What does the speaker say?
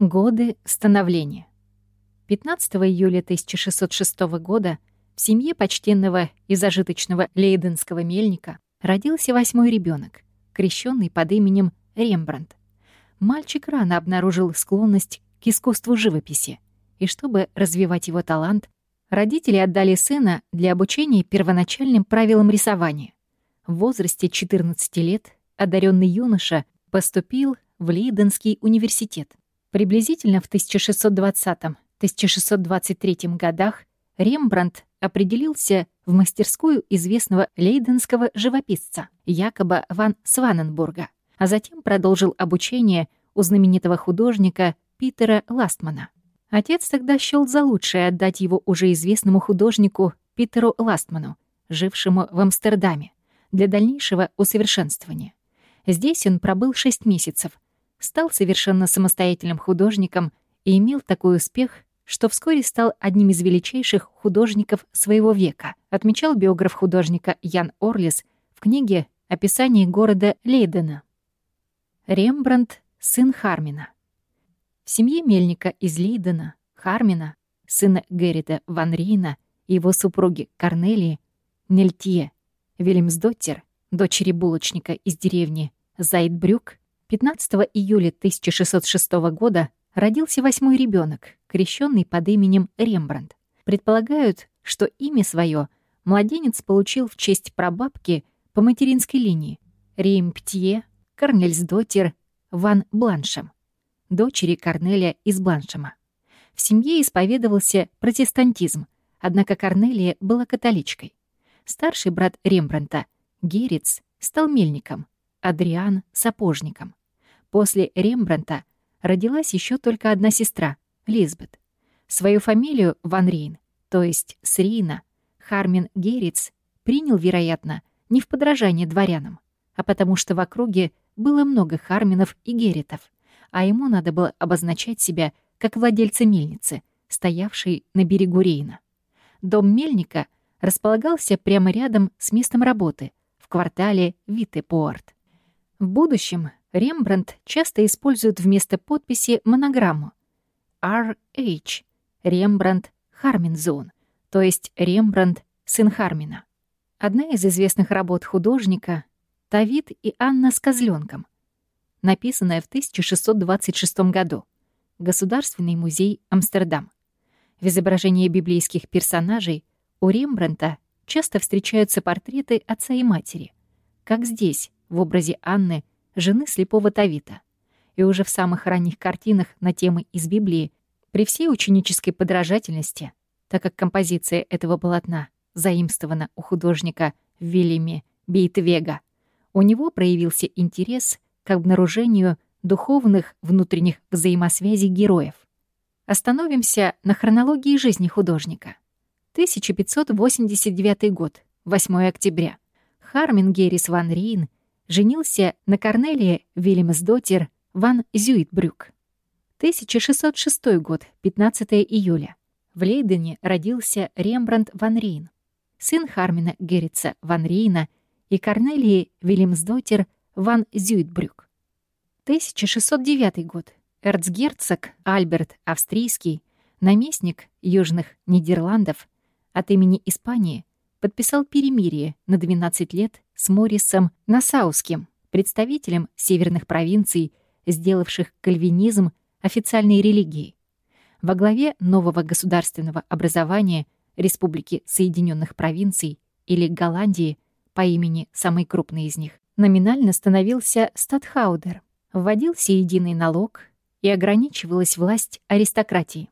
Годы становления. 15 июля 1606 года в семье почтенного и зажиточного лейденского мельника родился восьмой ребенок, крещенный под именем Рембрандт. Мальчик рано обнаружил склонность к искусству живописи, и чтобы развивать его талант, родители отдали сына для обучения первоначальным правилам рисования. В возрасте 14 лет одаренный юноша поступил в Лейденский университет. Приблизительно в 1620-1623 годах Рембрандт определился в мастерскую известного лейденского живописца Якоба ван Сваненбурга, а затем продолжил обучение у знаменитого художника Питера Ластмана. Отец тогда счёл за лучшее отдать его уже известному художнику Питеру Ластману, жившему в Амстердаме, для дальнейшего усовершенствования. Здесь он пробыл шесть месяцев — стал совершенно самостоятельным художником и имел такой успех, что вскоре стал одним из величайших художников своего века, отмечал биограф художника Ян Орлис в книге «Описание города Лейдена». Рембрандт — сын Хармина. В семье мельника из Лейдена, Хармина, сына Геррита Ван Рейна и его супруги Корнелии, Нельтье, Вильямсдоттер, дочери булочника из деревни Зайдбрюк, 15 июля 1606 года родился восьмой ребенок, крещенный под именем Рембрандт. Предполагают, что имя свое младенец получил в честь прабабки по материнской линии Реймптье, Корнельсдотер, Ван Бланшем, дочери Корнелия из Бланшема. В семье исповедовался протестантизм, однако Корнелия была католичкой. Старший брат Рембранта, Гериц, стал мельником, Адриан — сапожником. После Рембранта родилась еще только одна сестра — Лизбет. Свою фамилию Ван Рейн, то есть Срина, Хармин Гериц принял, вероятно, не в подражание дворянам, а потому что в округе было много Харминов и Геритов, а ему надо было обозначать себя как владельца мельницы, стоявшей на берегу Рейна. Дом мельника располагался прямо рядом с местом работы, в квартале Витте-Порт. В будущем Рембрандт часто использует вместо подписи монограмму RH — Рембрандт Харминзон, то есть Рембрандт сын Хармина. Одна из известных работ художника — «Тавид и Анна с козленком», написанная в 1626 году. Государственный музей Амстердам. В изображении библейских персонажей у Рембрандта часто встречаются портреты отца и матери, как здесь, в образе Анны — жены слепого Тавита. И уже в самых ранних картинах на темы из Библии, при всей ученической подражательности, так как композиция этого полотна заимствована у художника Вильяме Бейтвега, у него проявился интерес к обнаружению духовных внутренних взаимосвязей героев. Остановимся на хронологии жизни художника. 1589 год, 8 октября. Хармин Геррис ван Рейн женился на Корнелии Вильямсдотер ван Зюитбрюк. 1606 год, 15 июля. В Лейдене родился Рембрандт ван Рейн, сын Хармина Геррица ван Рейна и Корнелии Вильямсдотер ван Зюитбрюк. 1609 год. Эрцгерцог Альберт Австрийский, наместник Южных Нидерландов от имени Испании, подписал перемирие на 12 лет с Морисом Насауским, представителем северных провинций, сделавших кальвинизм официальной религией. Во главе нового государственного образования Республики Соединенных Провинций или Голландии по имени самой крупной из них номинально становился статхаудер, вводился единый налог и ограничивалась власть аристократии.